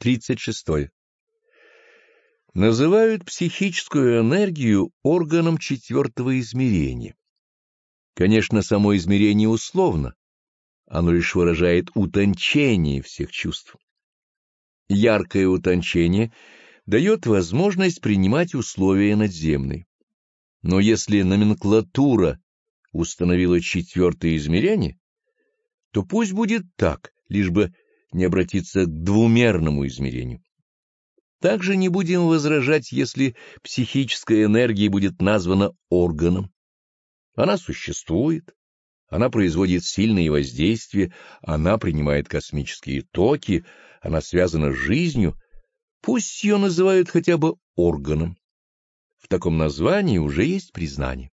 36. Называют психическую энергию органом четвертого измерения. Конечно, само измерение условно, оно лишь выражает утончение всех чувств. Яркое утончение дает возможность принимать условия надземные. Но если номенклатура установила четвертое измерение, то пусть будет так, лишь бы не обратиться к двумерному измерению. Также не будем возражать, если психическая энергия будет названа органом. Она существует, она производит сильные воздействия, она принимает космические токи, она связана с жизнью, пусть ее называют хотя бы органом. В таком названии уже есть признание.